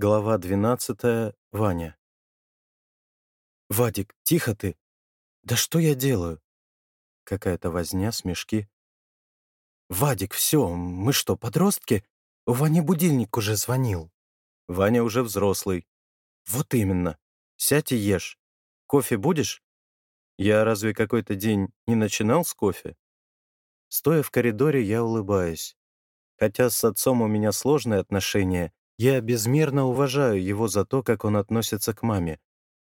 Глава 12. Ваня. «Вадик, тихо ты! Да что я делаю?» Какая-то возня, смешки. «Вадик, все, мы что, подростки? У Вани будильник уже звонил». Ваня уже взрослый. «Вот именно. Сядь и ешь. Кофе будешь?» Я разве какой-то день не начинал с кофе? Стоя в коридоре, я улыбаюсь. Хотя с отцом у меня сложные отношения, я безмерно уважаю его за то, как он относится к маме.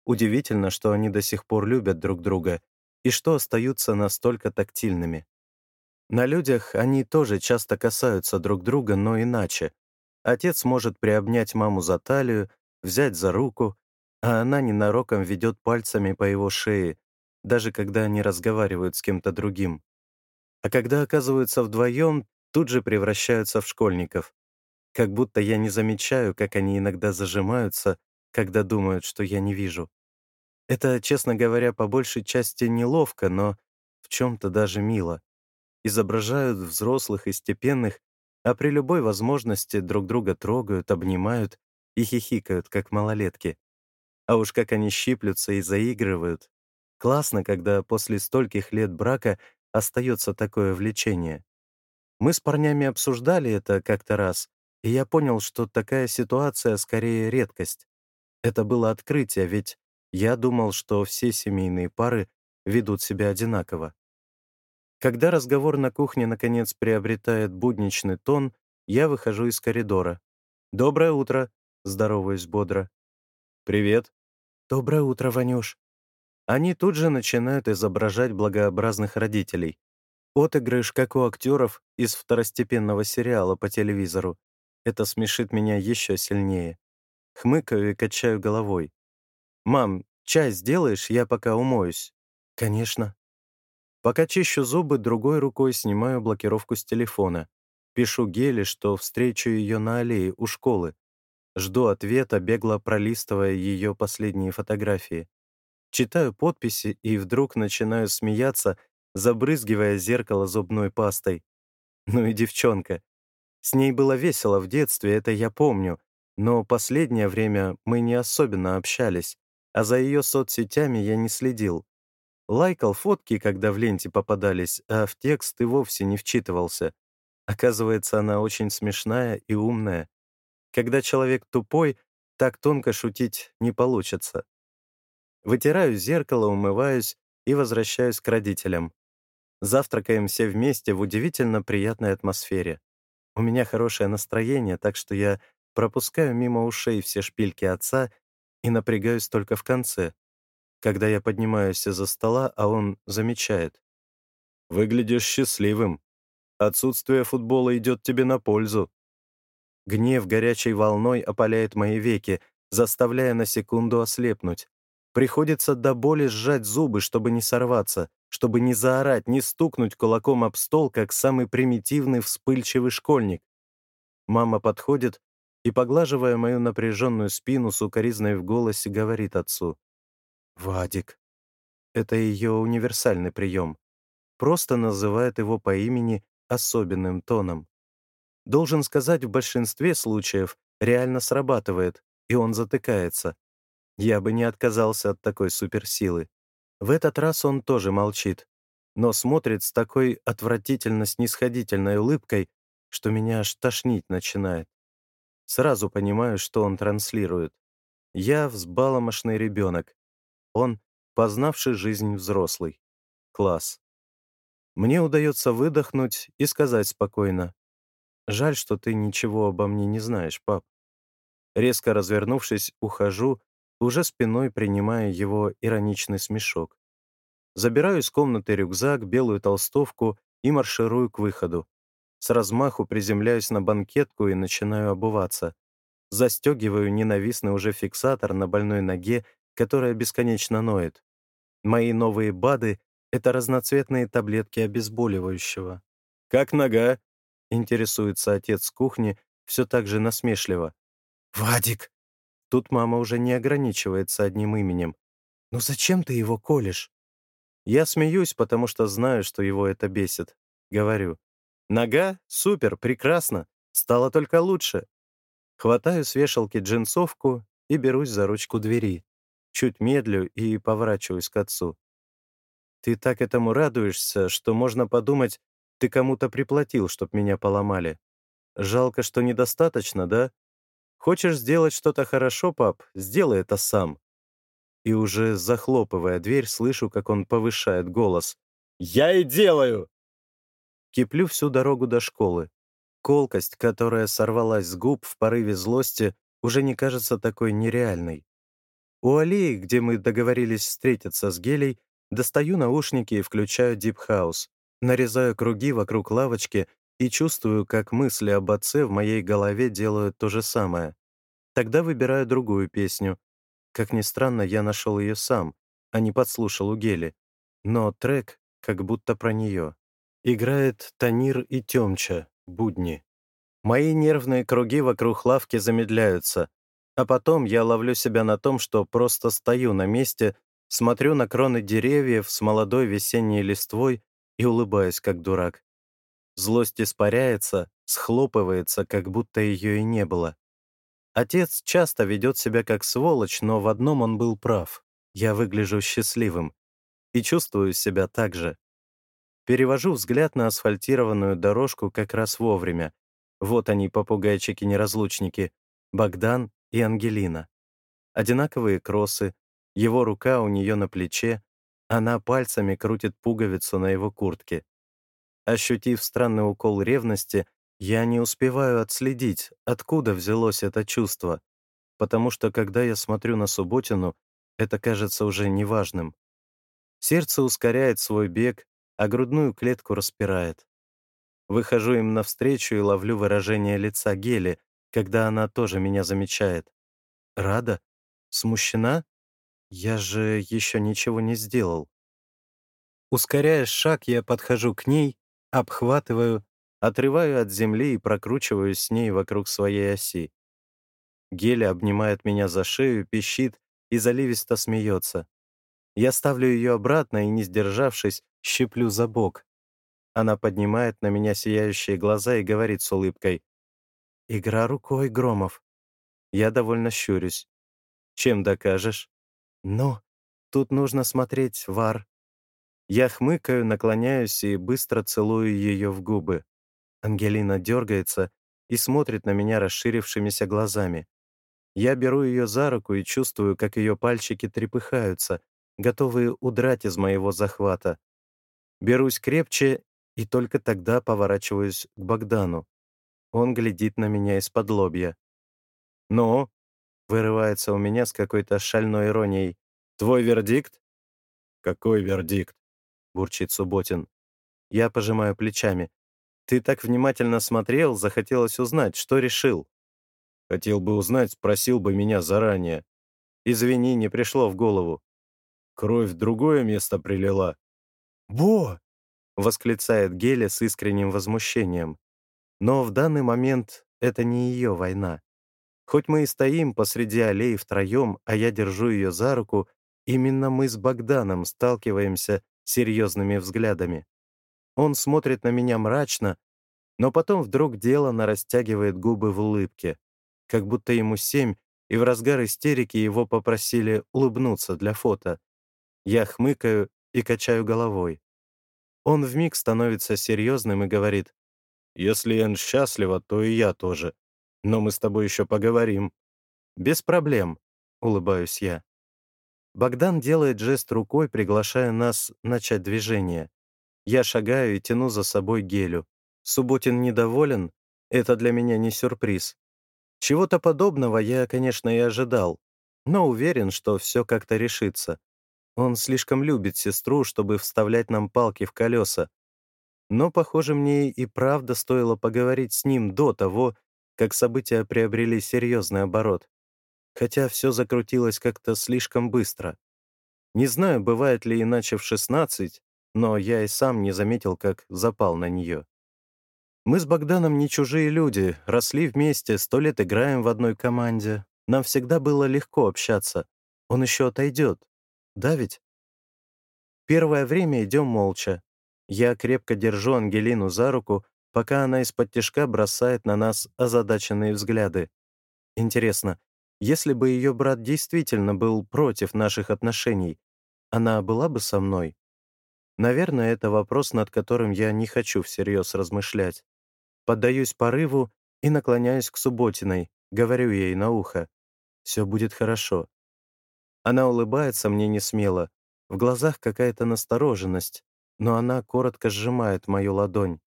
Удивительно, что они до сих пор любят друг друга и что остаются настолько тактильными. На людях они тоже часто касаются друг друга, но иначе. Отец может приобнять маму за талию, взять за руку, а она ненароком ведет пальцами по его шее, даже когда они разговаривают с кем-то другим. А когда оказываются вдвоем, тут же превращаются в школьников. Как будто я не замечаю, как они иногда зажимаются, когда думают, что я не вижу. Это, честно говоря, по большей части неловко, но в чем-то даже мило. Изображают взрослых и степенных, а при любой возможности друг друга трогают, обнимают и хихикают, как малолетки. А уж как они щиплются и заигрывают. Классно, когда после стольких лет брака остается такое влечение. Мы с парнями обсуждали это как-то раз, и я понял, что такая ситуация скорее редкость. Это было открытие, ведь я думал, что все семейные пары ведут себя одинаково. Когда разговор на кухне наконец приобретает будничный тон, я выхожу из коридора. «Доброе утро», — здороваюсь бодро. «Привет». «Доброе утро, Ванюш». Они тут же начинают изображать благообразных родителей. Отыгрыш, как у актеров из второстепенного сериала по телевизору. Это смешит меня еще сильнее. Хмыкаю и качаю головой. «Мам, чай сделаешь, я пока умоюсь?» «Конечно». Пока чищу зубы, другой рукой снимаю блокировку с телефона. Пишу Геле, что встречу ее на аллее у школы. Жду ответа, бегло пролистывая ее последние фотографии. Читаю подписи и вдруг начинаю смеяться, забрызгивая зеркало зубной пастой. Ну и девчонка. С ней было весело в детстве, это я помню, но последнее время мы не особенно общались, а за ее соцсетями я не следил. Лайкал фотки, когда в ленте попадались, а в текст и вовсе не вчитывался. Оказывается, она очень смешная и умная. Когда человек тупой, так тонко шутить не получится. Вытираю зеркало, умываюсь и возвращаюсь к родителям. Завтракаем все вместе в удивительно приятной атмосфере. У меня хорошее настроение, так что я пропускаю мимо ушей все шпильки отца и напрягаюсь только в конце, когда я поднимаюсь из-за стола, а он замечает. «Выглядишь счастливым. Отсутствие футбола идет тебе на пользу». Гнев горячей волной опаляет мои веки, заставляя на секунду ослепнуть. Приходится до боли сжать зубы, чтобы не сорваться, чтобы не заорать, не стукнуть кулаком об стол, как самый примитивный вспыльчивый школьник. Мама подходит и, поглаживая мою напряженную спину с укоризной в голосе, говорит отцу. «Вадик». Это ее универсальный прием. Просто называет его по имени особенным тоном. Должен сказать, в большинстве случаев реально срабатывает, и он затыкается. Я бы не отказался от такой суперсилы. В этот раз он тоже молчит, но смотрит с такой отвратительно-снисходительной улыбкой, что меня аж тошнить начинает. Сразу понимаю, что он транслирует. Я взбаломошный ребенок. Он познавший жизнь взрослый. Класс. Мне удается выдохнуть и сказать спокойно. «Жаль, что ты ничего обо мне не знаешь, пап». Резко развернувшись, ухожу уже спиной принимая его ироничный смешок. Забираю из комнаты рюкзак, белую толстовку и марширую к выходу. С размаху приземляюсь на банкетку и начинаю обуваться. Застегиваю ненавистный уже фиксатор на больной ноге, которая бесконечно ноет. Мои новые БАДы — это разноцветные таблетки обезболивающего. «Как нога?» — интересуется отец с кухни, все так же насмешливо. «Вадик!» Тут мама уже не ограничивается одним именем. «Ну зачем ты его колешь?» Я смеюсь, потому что знаю, что его это бесит. Говорю. «Нога? Супер, прекрасно. Стало только лучше». Хватаю с вешалки джинсовку и берусь за ручку двери. Чуть медлю и поворачиваюсь к отцу. Ты так этому радуешься, что можно подумать, ты кому-то приплатил, чтоб меня поломали. Жалко, что недостаточно, да? Хочешь сделать что-то хорошо, пап? Сделай это сам. И уже захлопывая дверь, слышу, как он повышает голос. «Я и делаю!» Киплю всю дорогу до школы. Колкость, которая сорвалась с губ в порыве злости, уже не кажется такой нереальной. У аллеи, где мы договорились встретиться с Гелей, достаю наушники и включаю House, нарезаю круги вокруг лавочки и чувствую, как мысли об отце в моей голове делают то же самое. Тогда выбираю другую песню. Как ни странно, я нашел ее сам, а не подслушал у Гели. Но трек как будто про нее. Играет Танир и Тёмча, будни. Мои нервные круги вокруг лавки замедляются, а потом я ловлю себя на том, что просто стою на месте, смотрю на кроны деревьев с молодой весенней листвой и улыбаюсь, как дурак. Злость испаряется, схлопывается, как будто ее и не было. Отец часто ведет себя как сволочь, но в одном он был прав. Я выгляжу счастливым. И чувствую себя так же. Перевожу взгляд на асфальтированную дорожку как раз вовремя. Вот они, попугайчики-неразлучники, Богдан и Ангелина. Одинаковые кроссы, его рука у нее на плече, она пальцами крутит пуговицу на его куртке. Ощутив странный укол ревности, я не успеваю отследить, откуда взялось это чувство, потому что, когда я смотрю на Субботину, это кажется уже неважным. Сердце ускоряет свой бег, а грудную клетку распирает. Выхожу им навстречу и ловлю выражение лица Гели, когда она тоже меня замечает. Рада? Смущена? Я же еще ничего не сделал. Ускоряя шаг, я подхожу к ней, обхватываю, отрываю от земли и прокручиваю с ней вокруг своей оси. Геля обнимает меня за шею, пищит и заливисто смеется. Я ставлю ее обратно и, не сдержавшись, щиплю за бок. Она поднимает на меня сияющие глаза и говорит с улыбкой. «Игра рукой, Громов». Я довольно щурюсь. «Чем докажешь?» «Ну, тут нужно смотреть вар». Я хмыкаю, наклоняюсь и быстро целую ее в губы. Ангелина дергается и смотрит на меня расширившимися глазами. Я беру ее за руку и чувствую, как ее пальчики трепыхаются, готовые удрать из моего захвата. Берусь крепче и только тогда поворачиваюсь к Богдану. Он глядит на меня из-под лобья. «Ну?» — вырывается у меня с какой-то шальной иронией. «Твой вердикт?» «Какой вердикт?» — бурчит Субботин. Я пожимаю плечами. «Ты так внимательно смотрел, захотелось узнать, что решил». «Хотел бы узнать, спросил бы меня заранее. Извини, не пришло в голову. Кровь в другое место прилила». «Бо!» — восклицает Геля с искренним возмущением. Но в данный момент это не ее война. Хоть мы и стоим посреди аллеи втроем, а я держу ее за руку, именно мы с Богданом сталкиваемся серьезными взглядами. Он смотрит на меня мрачно, но потом вдруг делано растягивает губы в улыбке, как будто ему семь, и в разгар истерики его попросили улыбнуться для фото. Я хмыкаю и качаю головой. Он вмиг становится серьезным и говорит, «Если Энн счастлива, то и я тоже. Но мы с тобой еще поговорим». «Без проблем», — улыбаюсь я. Богдан делает жест рукой, приглашая нас начать движение. Я шагаю и тяну за собой гелю. Субботин недоволен, это для меня не сюрприз. Чего-то подобного я, конечно, и ожидал, но уверен, что все как-то решится. Он слишком любит сестру, чтобы вставлять нам палки в колеса. Но, похоже, мне и правда стоило поговорить с ним до того, как события приобрели серьезный оборот. Хотя все закрутилось как-то слишком быстро. Не знаю, бывает ли иначе в 16, но я и сам не заметил, как запал на нее. Мы с Богданом не чужие люди, росли вместе, сто лет играем в одной команде. Нам всегда было легко общаться. Он еще отойдет. Да ведь? Первое время идем молча. Я крепко держу Ангелину за руку, пока она из-под тишка бросает на нас озадаченные взгляды. Интересно, если бы ее брат действительно был против наших отношений, она была бы со мной? Наверное, это вопрос, над которым я не хочу всерьез размышлять. Поддаюсь порыву и наклоняюсь к Субботиной, говорю ей на ухо. «Все будет хорошо». Она улыбается мне не смело, в глазах какая-то настороженность, но она коротко сжимает мою ладонь.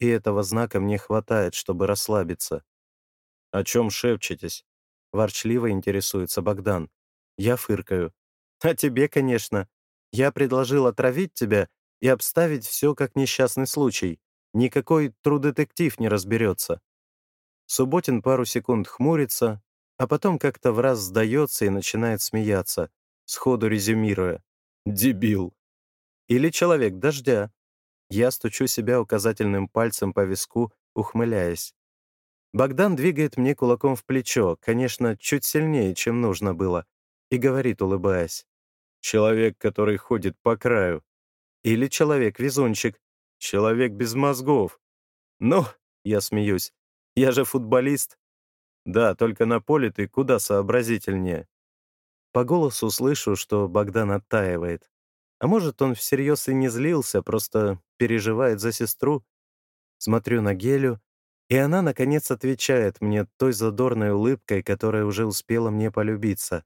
И этого знака мне хватает, чтобы расслабиться. «О чем шепчетесь?» — ворчливо интересуется Богдан. Я фыркаю. «А тебе, конечно. Я предложил отравить тебя и обставить все как несчастный случай. Никакой трудетектив не разберется». Субботин пару секунд хмурится, а потом как-то в раз сдается и начинает смеяться, сходу резюмируя. «Дебил!» Или человек дождя. Я стучу себя указательным пальцем по виску, ухмыляясь. Богдан двигает мне кулаком в плечо, конечно, чуть сильнее, чем нужно было, и говорит, улыбаясь. «Человек, который ходит по краю». Или человек-везунчик. Человек без мозгов. «Ну», — я смеюсь, — «я же футболист». «Да, только на поле ты куда сообразительнее». По голосу слышу, что Богдан оттаивает. А может, он всерьез и не злился, просто переживает за сестру. Смотрю на Гелю, и она, наконец, отвечает мне той задорной улыбкой, которая уже успела мне полюбиться.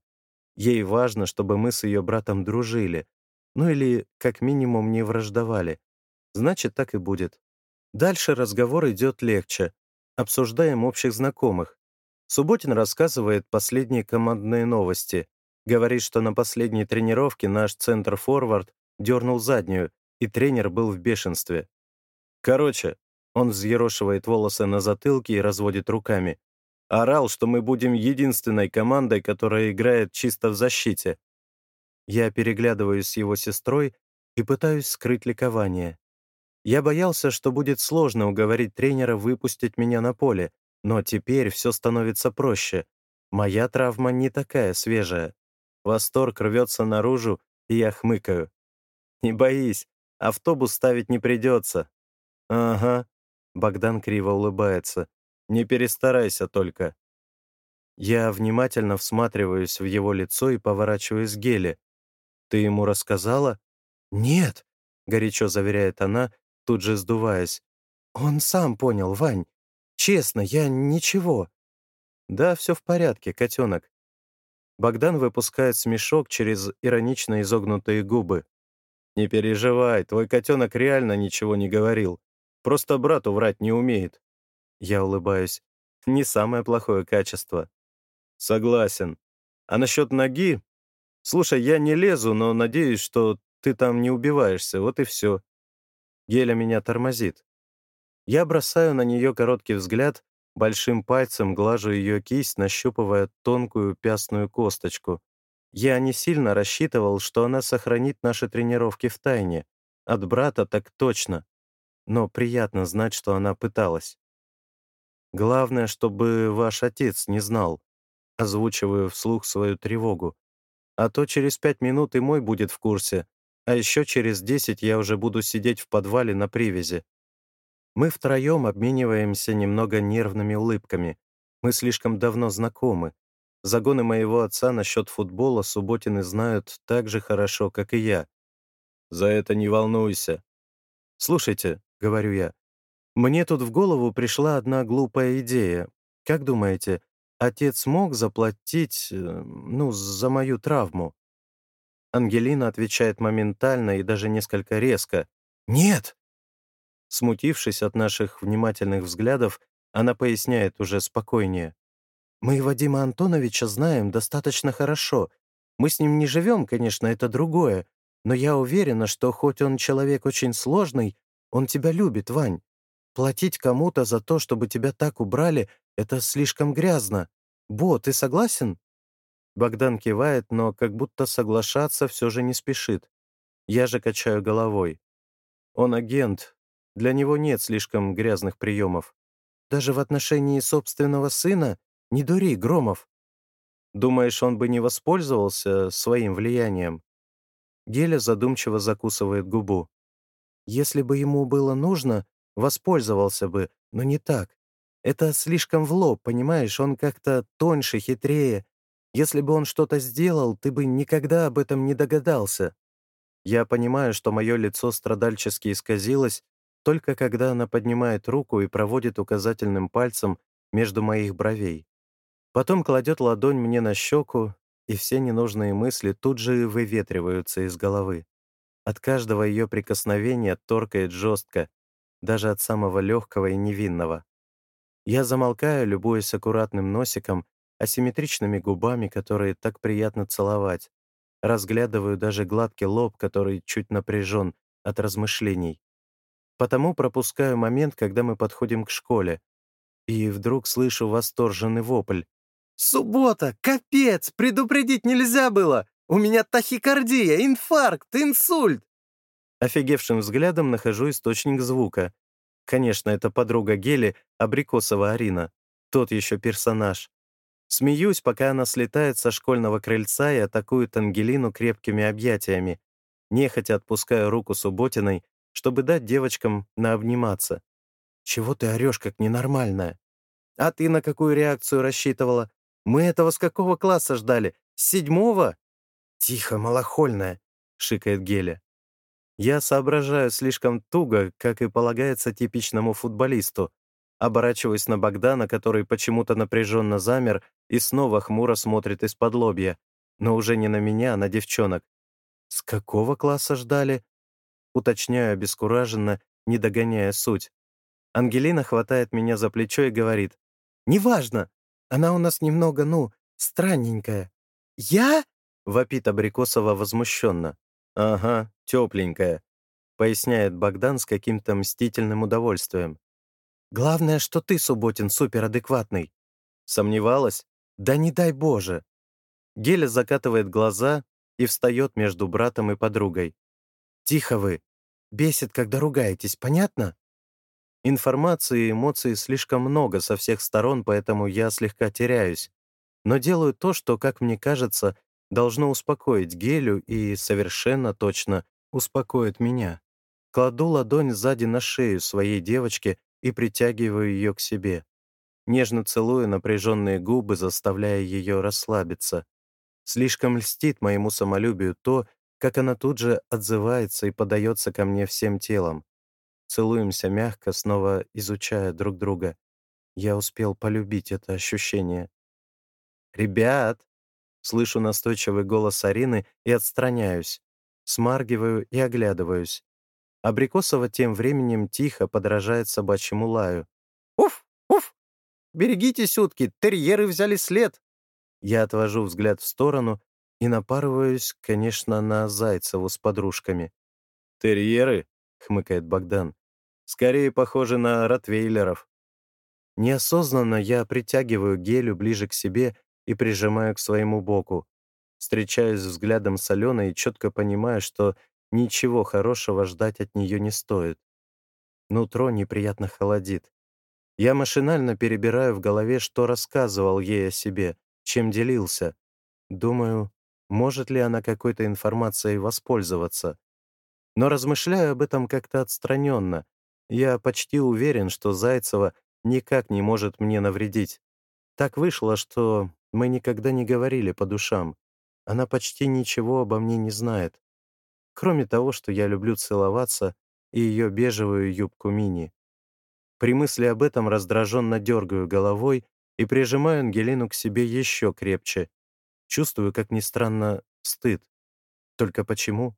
Ей важно, чтобы мы с ее братом дружили. Ну или, как минимум, не враждовали. Значит, так и будет. Дальше разговор идет легче. Обсуждаем общих знакомых. Субботин рассказывает последние командные новости. Говорит, что на последней тренировке наш центр-форвард дернул заднюю, и тренер был в бешенстве. Короче, он взъерошивает волосы на затылке и разводит руками. Орал, что мы будем единственной командой, которая играет чисто в защите. Я переглядываюсь с его сестрой и пытаюсь скрыть ликование. Я боялся, что будет сложно уговорить тренера выпустить меня на поле, но теперь все становится проще. Моя травма не такая свежая. Восторг рвется наружу, и я хмыкаю. «Не боись, автобус ставить не придется». «Ага», — Богдан криво улыбается. «Не перестарайся только». Я внимательно всматриваюсь в его лицо и поворачиваюсь к Геле. «Ты ему рассказала?» «Нет», — горячо заверяет она, тут же сдуваясь. «Он сам понял, Вань. Честно, я ничего». «Да, все в порядке, котенок. Богдан выпускает смешок через иронично изогнутые губы. «Не переживай, твой котенок реально ничего не говорил. Просто брату врать не умеет». Я улыбаюсь. Не самое плохое качество. Согласен. А насчет ноги? Слушай, я не лезу, но надеюсь, что ты там не убиваешься, вот и все. Геля меня тормозит. Я бросаю на нее короткий взгляд, Большим пальцем глажу ее кисть, нащупывая тонкую пястную косточку. Я не сильно рассчитывал, что она сохранит наши тренировки в тайне. От брата так точно. Но приятно знать, что она пыталась. Главное, чтобы ваш отец не знал. Озвучиваю вслух свою тревогу. А то через пять минут и мой будет в курсе, а еще через десять я уже буду сидеть в подвале на привязи. Мы втроем обмениваемся немного нервными улыбками. Мы слишком давно знакомы. Загоны моего отца насчет футбола Субботины знают так же хорошо, как и я. За это не волнуйся. «Слушайте», — говорю я, — «мне тут в голову пришла одна глупая идея. Как думаете, отец мог заплатить, э, ну, за мою травму?» Ангелина отвечает моментально и даже несколько резко. «Нет!» Смутившись от наших внимательных взглядов, она поясняет уже спокойнее. «Мы Вадима Антоновича знаем достаточно хорошо. Мы с ним не живем, конечно, это другое, но я уверена, что хоть он человек очень сложный, он тебя любит, Вань. Платить кому-то за то, чтобы тебя так убрали, это слишком грязно. Бо, ты согласен?» Богдан кивает, но как будто соглашаться все же не спешит. Я же качаю головой. Он агент, для него нет слишком грязных приемов. Даже в отношении собственного сына не дури, Громов. Думаешь, он бы не воспользовался своим влиянием? Геля задумчиво закусывает губу. Если бы ему было нужно, воспользовался бы, но не так. Это слишком в лоб, понимаешь? Он как-то тоньше, хитрее. Если бы он что-то сделал, ты бы никогда об этом не догадался. Я понимаю, что мое лицо страдальчески исказилось, только когда она поднимает руку и проводит указательным пальцем между моих бровей. Потом кладет ладонь мне на щеку, и все ненужные мысли тут же выветриваются из головы. От каждого ее прикосновения торкает жестко, даже от самого легкого и невинного. Я замолкаю, любуясь аккуратным носиком, асимметричными губами, которые так приятно целовать. Разглядываю даже гладкий лоб, который чуть напряжен от размышлений. Потому пропускаю момент, когда мы подходим к школе. И вдруг слышу восторженный вопль. «Суббота! Капец! Предупредить нельзя было! У меня тахикардия, инфаркт, инсульт!» Офигевшим взглядом нахожу источник звука. Конечно, это подруга Гели, Абрикосова Арина. Тот еще персонаж. Смеюсь, пока она слетает со школьного крыльца и атакует Ангелину крепкими объятиями. Нехотя отпускаю руку Субботиной, чтобы дать девочкам наобниматься. «Чего ты орешь, как ненормальная?» «А ты на какую реакцию рассчитывала? Мы этого с какого класса ждали? С седьмого?» «Тихо, малохольная», — шикает Геля. Я соображаю слишком туго, как и полагается типичному футболисту. Оборачиваюсь на Богдана, который почему-то напряженно замер и снова хмуро смотрит из-под лобья. Но уже не на меня, а на девчонок. «С какого класса ждали?» Уточняю обескураженно, не догоняя суть. Ангелина хватает меня за плечо и говорит. «Неважно. Она у нас немного, ну, странненькая». «Я?» — вопит Абрикосова возмущенно. «Ага, тепленькая», — поясняет Богдан с каким-то мстительным удовольствием. «Главное, что ты, Субботин, суперадекватный». Сомневалась? Да не дай Боже. Геля закатывает глаза и встает между братом и подругой. «Тихо вы. Бесит, когда ругаетесь, понятно?» Информации и эмоций слишком много со всех сторон, поэтому я слегка теряюсь. Но делаю то, что, как мне кажется, должно успокоить Гелю и совершенно точно успокоит меня. Кладу ладонь сзади на шею своей девочки и притягиваю ее к себе. Нежно целую напряженные губы, заставляя ее расслабиться. Слишком льстит моему самолюбию то, как она тут же отзывается и подается ко мне всем телом. Целуемся мягко, снова изучая друг друга. Я успел полюбить это ощущение. «Ребят!» Слышу настойчивый голос Арины и отстраняюсь. Смаргиваю и оглядываюсь. Абрикосова тем временем тихо подражает собачьему лаю. «Уф! Уф! Берегитесь, утки! Терьеры взяли след!» Я отвожу взгляд в сторону и напарываюсь, конечно, на Зайцеву с подружками. «Терьеры?» — хмыкает Богдан. «Скорее похожи на ротвейлеров». Неосознанно я притягиваю Гелю ближе к себе и прижимаю к своему боку. Встречаюсь взглядом с Аленой и четко понимаю, что ничего хорошего ждать от нее не стоит. Нутро неприятно холодит. Я машинально перебираю в голове, что рассказывал ей о себе, чем делился. Думаю, может ли она какой-то информацией воспользоваться. Но размышляю об этом как-то отстраненно. Я почти уверен, что Зайцева никак не может мне навредить. Так вышло, что мы никогда не говорили по душам. Она почти ничего обо мне не знает. Кроме того, что я люблю целоваться и ее бежевую юбку мини. При мысли об этом раздраженно дергаю головой и прижимаю Ангелину к себе еще крепче. Чувствую, как ни странно, стыд. Только почему?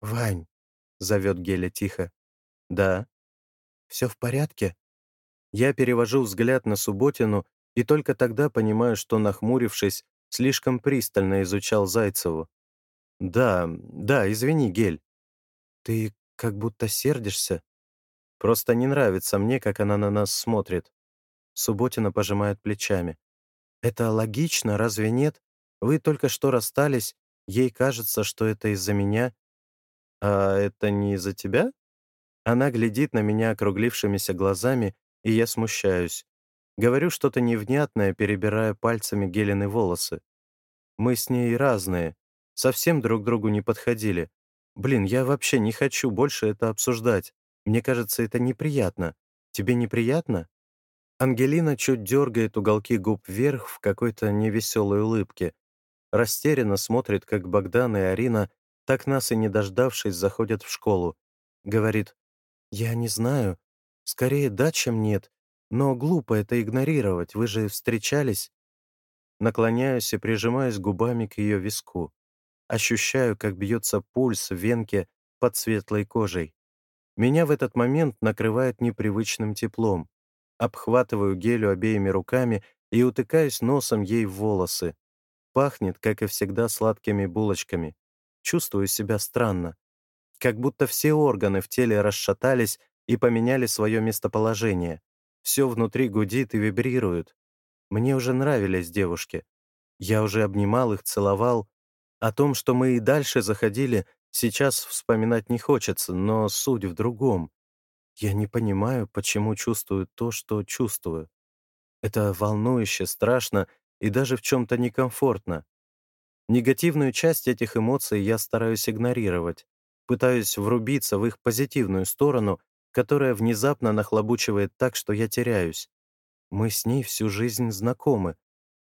«Вань», — зовет Геля тихо. «Да». «Все в порядке?» Я перевожу взгляд на Субботину и только тогда понимаю, что, нахмурившись, слишком пристально изучал Зайцеву. «Да, да, извини, Гель. Ты как будто сердишься. Просто не нравится мне, как она на нас смотрит». Субботина пожимает плечами. «Это логично, разве нет? Вы только что расстались, ей кажется, что это из-за меня». «А это не из-за тебя?» Она глядит на меня округлившимися глазами, и я смущаюсь. Говорю что-то невнятное, перебирая пальцами Гелены волосы. Мы с ней разные, совсем друг другу не подходили. Блин, я вообще не хочу больше это обсуждать. Мне кажется, это неприятно. Тебе неприятно? Ангелина чуть дергает уголки губ вверх в какой-то невеселой улыбке. Растерянно смотрит, как Богдан и Арина, так нас и не дождавшись, заходят в школу. Говорит, «Я не знаю. Скорее да, чем нет. Но глупо это игнорировать. Вы же встречались?» Наклоняюсь и прижимаюсь губами к ее виску. Ощущаю, как бьется пульс в венке под светлой кожей. Меня в этот момент накрывает непривычным теплом. Обхватываю гелю обеими руками и утыкаюсь носом ей в волосы. Пахнет, как и всегда, сладкими булочками. Чувствую себя странно. Как будто все органы в теле расшатались и поменяли свое местоположение. Все внутри гудит и вибрирует. Мне уже нравились девушки. Я уже обнимал их, целовал. О том, что мы и дальше заходили, сейчас вспоминать не хочется, но суть в другом. Я не понимаю, почему чувствую то, что чувствую. Это волнующе, страшно и даже в чем-то некомфортно. Негативную часть этих эмоций я стараюсь игнорировать, пытаюсь врубиться в их позитивную сторону, которая внезапно нахлобучивает так, что я теряюсь. Мы с ней всю жизнь знакомы.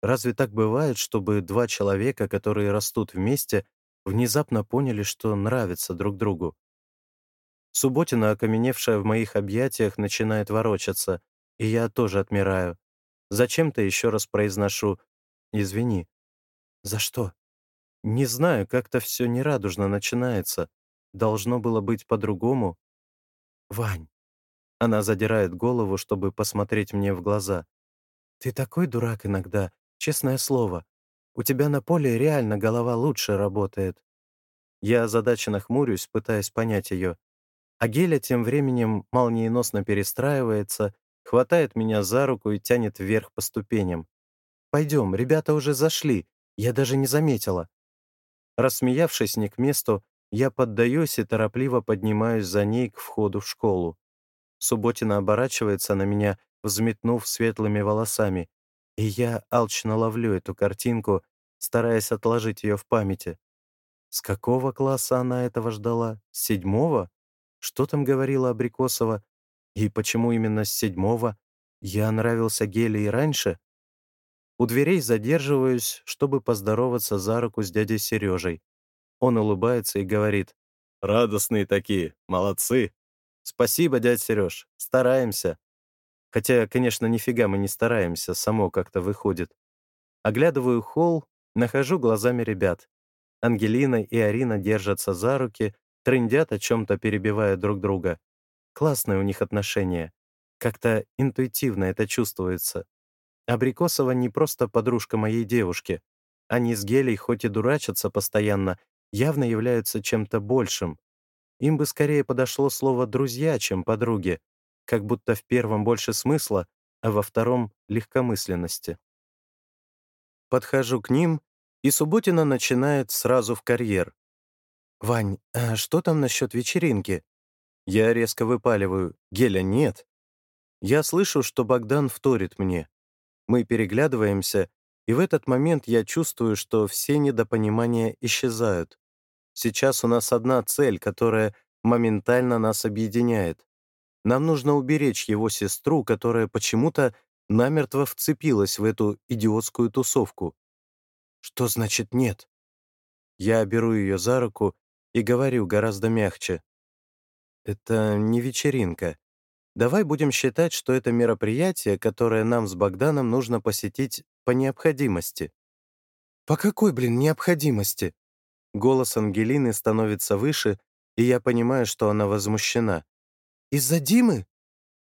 Разве так бывает, чтобы два человека, которые растут вместе, внезапно поняли, что нравятся друг другу? Субботина, окаменевшая в моих объятиях, начинает ворочаться, и я тоже отмираю. Зачем-то еще раз произношу «Извини». «За что?» «Не знаю, как-то все нерадужно начинается. Должно было быть по-другому». «Вань». Она задирает голову, чтобы посмотреть мне в глаза. «Ты такой дурак иногда, честное слово. У тебя на поле реально голова лучше работает». Я озадаченно хмурюсь, пытаясь понять ее. А Геля тем временем молниеносно перестраивается, хватает меня за руку и тянет вверх по ступеням. «Пойдем, ребята уже зашли, я даже не заметила». Рассмеявшись не к месту, я поддаюсь и торопливо поднимаюсь за ней к входу в школу. Субботина оборачивается на меня, взметнув светлыми волосами, и я алчно ловлю эту картинку, стараясь отложить ее в памяти. С какого класса она этого ждала? С седьмого? Что там говорила Абрикосова? И почему именно с седьмого? Я нравился Геле и раньше? У дверей задерживаюсь, чтобы поздороваться за руку с дядей Сережей. Он улыбается и говорит. «Радостные такие, молодцы!» «Спасибо, дядь Сереж, стараемся». Хотя, конечно, нифига мы не стараемся, само как-то выходит. Оглядываю холл, нахожу глазами ребят. Ангелина и Арина держатся за руки, трындят о чем-то, перебивая друг друга. Классные у них отношения. Как-то интуитивно это чувствуется. Абрикосова не просто подружка моей девушки. Они с Гелей, хоть и дурачатся постоянно, явно являются чем-то большим. Им бы скорее подошло слово «друзья», чем «подруги», как будто в первом больше смысла, а во втором — легкомысленности. Подхожу к ним, и Субботина начинает сразу в карьер. «Вань, а что там насчет вечеринки?» Я резко выпаливаю. «Геля, нет». Я слышу, что Богдан вторит мне. Мы переглядываемся, и в этот момент я чувствую, что все недопонимания исчезают. Сейчас у нас одна цель, которая моментально нас объединяет. Нам нужно уберечь его сестру, которая почему-то намертво вцепилась в эту идиотскую тусовку. Что значит «нет»? Я беру ее за руку и говорю гораздо мягче. «Это не вечеринка. Давай будем считать, что это мероприятие, которое нам с Богданом нужно посетить по необходимости». «По какой, блин, необходимости?» Голос Ангелины становится выше, и я понимаю, что она возмущена. «Из-за Димы?»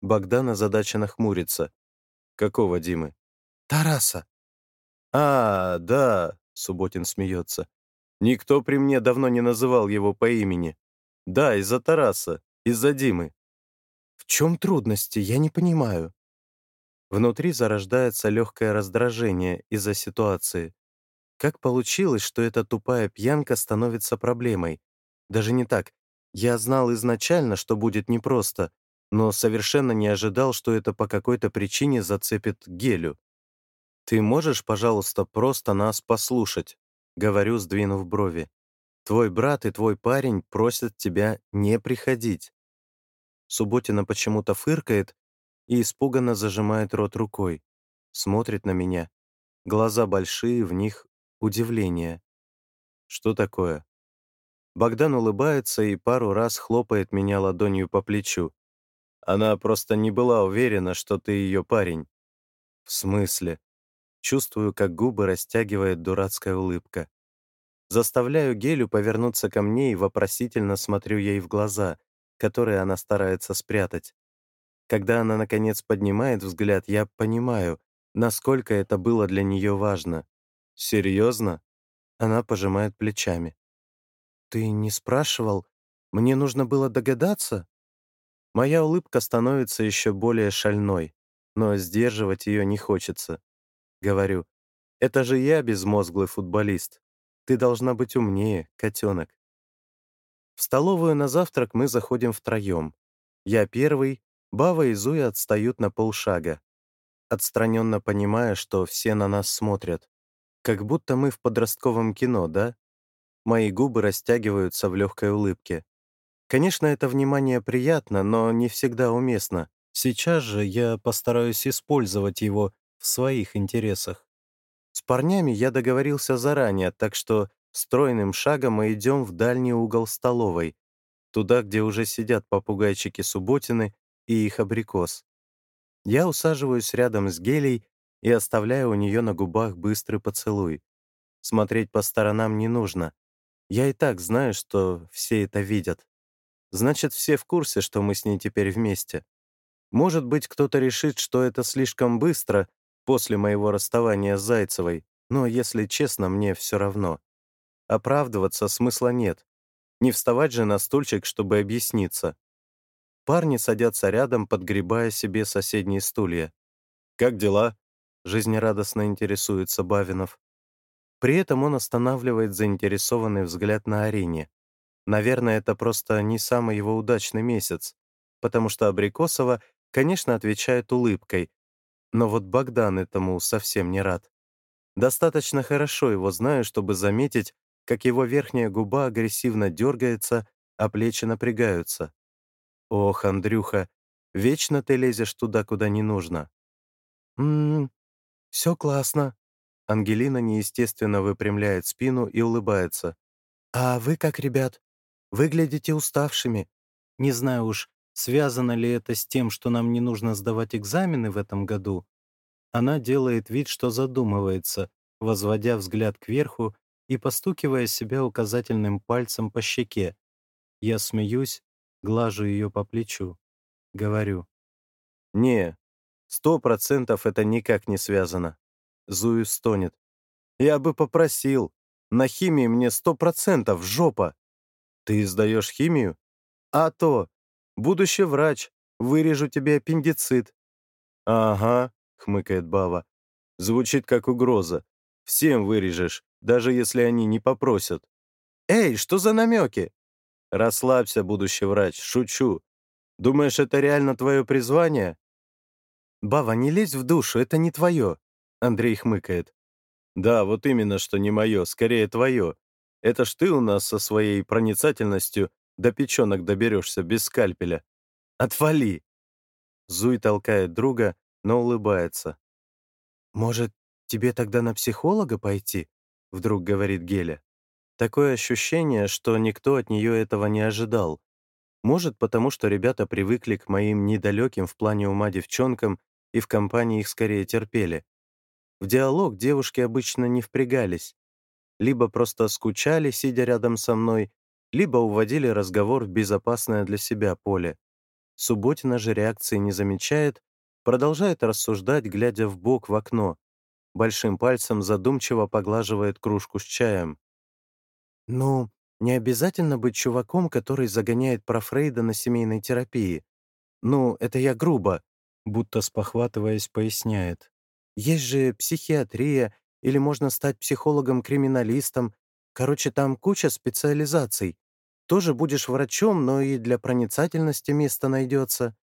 Богдан озадаченно хмурится. «Какого Димы?» «Тараса». «А, да», — Субботин смеется. Никто при мне давно не называл его по имени. Да, из-за Тараса, из-за Димы. В чем трудности, я не понимаю. Внутри зарождается легкое раздражение из-за ситуации. Как получилось, что эта тупая пьянка становится проблемой? Даже не так. Я знал изначально, что будет непросто, но совершенно не ожидал, что это по какой-то причине зацепит Гелю. Ты можешь, пожалуйста, просто нас послушать? Говорю, сдвинув брови. Твой брат и твой парень просят тебя не приходить. Субботина почему-то фыркает, и испуганно зажимает рот рукой. Смотрит на меня. Глаза большие, в них удивление. Что такое? Богдан улыбается и пару раз хлопает меня ладонью по плечу. Она просто не была уверена, что ты ее парень. В смысле? Чувствую, как губы растягивает дурацкая улыбка. Заставляю Гелю повернуться ко мне и вопросительно смотрю ей в глаза, которые она старается спрятать. Когда она, наконец, поднимает взгляд, я понимаю, насколько это было для нее важно. «Серьезно?» Она пожимает плечами. «Ты не спрашивал? Мне нужно было догадаться?» Моя улыбка становится еще более шальной, но сдерживать ее не хочется. Говорю, «Это же я безмозглый футболист. Ты должна быть умнее, котенок». В столовую на завтрак мы заходим втроем. Я первый, Бава и Зуя отстают на полшага, отстраненно понимая, что все на нас смотрят. Как будто мы в подростковом кино, да? Мои губы растягиваются в легкой улыбке. Конечно, это внимание приятно, но не всегда уместно. Сейчас же я постараюсь использовать его в своих интересах. С парнями я договорился заранее, так что стройным шагом мы идем в дальний угол столовой, туда, где уже сидят попугайчики Субботины и их абрикос. Я усаживаюсь рядом с Гелей и оставляю у нее на губах быстрый поцелуй. Смотреть по сторонам не нужно. Я и так знаю, что все это видят. Значит, все в курсе, что мы с ней теперь вместе. Может быть, кто-то решит, что это слишком быстро после моего расставания с Зайцевой, но, если честно, мне все равно. Оправдываться смысла нет. Не вставать же на стульчик, чтобы объясниться. Парни садятся рядом, подгребая себе соседние стулья. «Как дела?» — жизнерадостно интересуется Бавинов. При этом он останавливает заинтересованный взгляд на арене. Наверное, это просто не самый его удачный месяц, потому что Абрикосова, конечно, отвечает улыбкой, но вот Богдан этому совсем не рад. Достаточно хорошо его знаю, чтобы заметить, как его верхняя губа агрессивно дергается, а плечи напрягаются. Ох, Андрюха, вечно ты лезешь туда, куда не нужно. Ммм, все классно. Ангелина неестественно выпрямляет спину и улыбается. «А вы как, ребят? Выглядите уставшими. Не знаю уж, связано ли это с тем, что нам не нужно сдавать экзамены в этом году. Она делает вид, что задумывается, возводя взгляд кверху и постукивая себя указательным пальцем по щеке. Я смеюсь, глажу ее по плечу. Говорю. «Не, сто процентов это никак не связано. Зую стонет. «Я бы попросил. На химии мне сто процентов, жопа!» «Ты сдаешь химию?» «А то! Будущий врач. Вырежу тебе аппендицит». «Ага», — хмыкает Бава. «Звучит как угроза. Всем вырежешь, даже если они не попросят». «Эй, что за намеки?» «Расслабься, будущий врач, шучу. Думаешь, это реально твое призвание?» «Бава, не лезь в душу, это не твое. Андрей хмыкает. «Да, вот именно, что не мое, скорее твое. Это ж ты у нас со своей проницательностью до печенок доберешься без скальпеля. Отвали!» Зуй толкает друга, но улыбается. «Может, тебе тогда на психолога пойти?» — вдруг говорит Геля. Такое ощущение, что никто от нее этого не ожидал. Может, потому что ребята привыкли к моим недалеким в плане ума девчонкам и в компании их скорее терпели. В диалог девушки обычно не впрягались. Либо просто скучали, сидя рядом со мной, либо уводили разговор в безопасное для себя поле. Субботина же реакции не замечает, продолжает рассуждать, глядя в бок в окно. Большим пальцем задумчиво поглаживает кружку с чаем. «Ну, не обязательно быть чуваком, который загоняет про Фрейда на семейной терапии. Ну, это я грубо», будто спохватываясь, поясняет. Есть же психиатрия, или можно стать психологом-криминалистом. Короче, там куча специализаций. Тоже будешь врачом, но и для проницательности место найдется.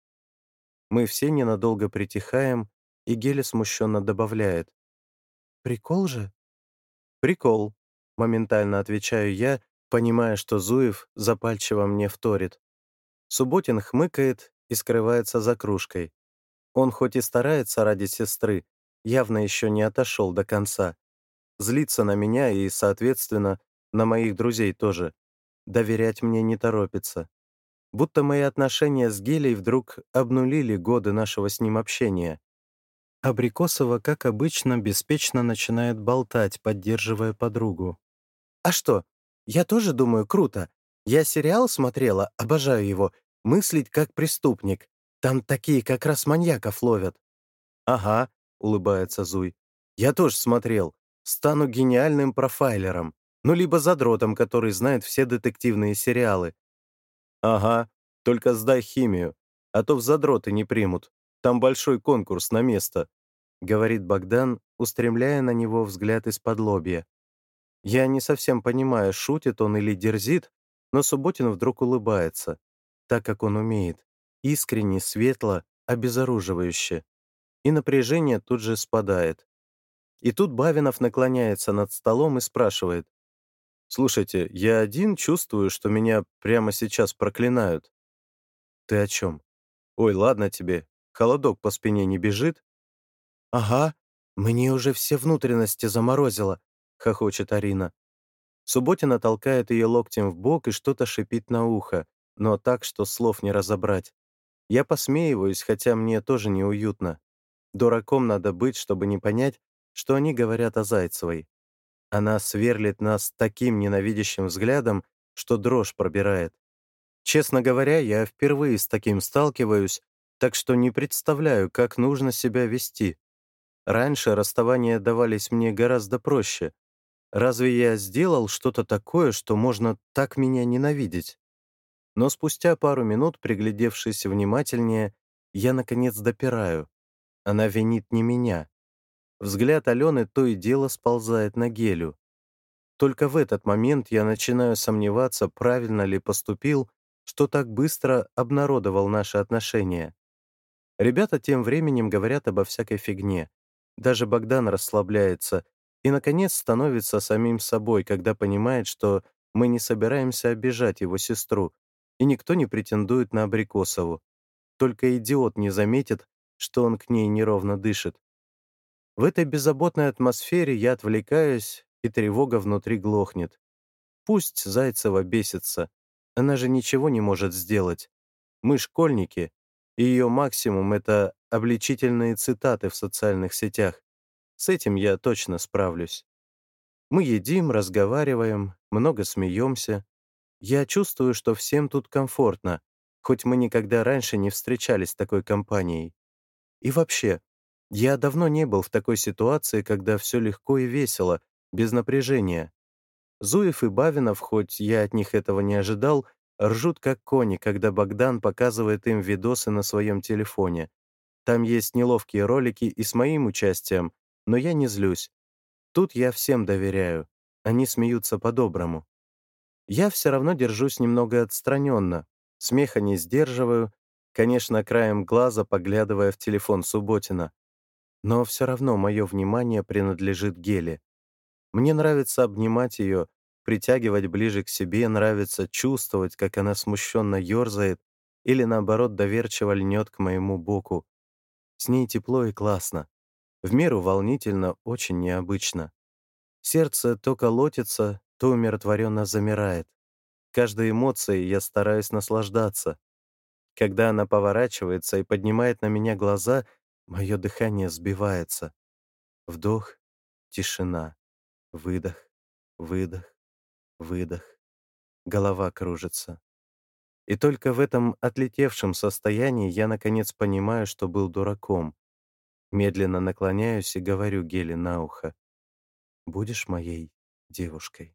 Мы все ненадолго притихаем, и Геля смущенно добавляет. «Прикол же?» «Прикол», — моментально отвечаю я, понимая, что Зуев запальчиво мне вторит. Субботин хмыкает и скрывается за кружкой. Он хоть и старается ради сестры, явно еще не отошел до конца. Злится на меня и, соответственно, на моих друзей тоже. Доверять мне не торопится. Будто мои отношения с Гелей вдруг обнулили годы нашего с ним общения. Абрикосова, как обычно, беспечно начинает болтать, поддерживая подругу. «А что? Я тоже думаю, круто. Я сериал смотрела, обожаю его. Мыслить как преступник. Там такие как раз маньяков ловят». «Ага», — улыбается Зуй. «Я тоже смотрел. Стану гениальным профайлером. Ну, либо задротом, который знает все детективные сериалы». «Ага, только сдай химию, а то в задроты не примут. Там большой конкурс на место», — говорит Богдан, устремляя на него взгляд из-под лобья. Я не совсем понимаю, шутит он или дерзит, но Субботин вдруг улыбается, так как он умеет, искренне, светло, обезоруживающе. И напряжение тут же спадает. И тут Бавинов наклоняется над столом и спрашивает. «Слушайте, я один чувствую, что меня прямо сейчас проклинают». «Ты о чем?» «Ой, ладно тебе. Холодок по спине не бежит?» «Ага, мне уже все внутренности заморозило», — хохочет Арина. Субботина толкает ее локтем в бок и что-то шипит на ухо, но так, что слов не разобрать. Я посмеиваюсь, хотя мне тоже неуютно. Дураком надо быть, чтобы не понять, что они говорят о Зайцевой. Она сверлит нас таким ненавидящим взглядом, что дрожь пробирает. Честно говоря, я впервые с таким сталкиваюсь, так что не представляю, как нужно себя вести. Раньше расставания давались мне гораздо проще. Разве я сделал что-то такое, что можно так меня ненавидеть? Но спустя пару минут, приглядевшись внимательнее, я, наконец, допираю. Она винит не меня. Взгляд Алены то и дело сползает на гелю. Только в этот момент я начинаю сомневаться, правильно ли поступил, что так быстро обнародовал наши отношения. Ребята тем временем говорят обо всякой фигне. Даже Богдан расслабляется и, наконец, становится самим собой, когда понимает, что мы не собираемся обижать его сестру, и никто не претендует на Абрикосову. Только идиот не заметит, что он к ней неровно дышит. В этой беззаботной атмосфере я отвлекаюсь, и тревога внутри глохнет. Пусть Зайцева бесится, она же ничего не может сделать. Мы школьники, и ее максимум — это обличительные цитаты в социальных сетях. С этим я точно справлюсь. Мы едим, разговариваем, много смеемся. Я чувствую, что всем тут комфортно, хоть мы никогда раньше не встречались с такой компанией. И вообще, я давно не был в такой ситуации, когда все легко и весело, без напряжения. Зуев и Бавинов, хоть я от них этого не ожидал, ржут как кони, когда Богдан показывает им видосы на своем телефоне. Там есть неловкие ролики и с моим участием, но я не злюсь. Тут я всем доверяю. Они смеются по-доброму. Я все равно держусь немного отстраненно, смеха не сдерживаю, конечно, краем глаза поглядывая в телефон Субботина. Но все равно мое внимание принадлежит Геле. Мне нравится обнимать ее, притягивать ближе к себе, нравится чувствовать, как она смущенно ерзает или, наоборот, доверчиво льнет к моему боку. С ней тепло и классно. В меру волнительно, очень необычно. Сердце то колотится, то умиротворенно замирает. Каждой эмоцией я стараюсь наслаждаться. Когда она поворачивается и поднимает на меня глаза, мое дыхание сбивается. Вдох, тишина, выдох, выдох, выдох. Голова кружится. И только в этом отлетевшем состоянии я наконец понимаю, что был дураком. Медленно наклоняюсь и говорю Геле на ухо. «Будешь моей девушкой?»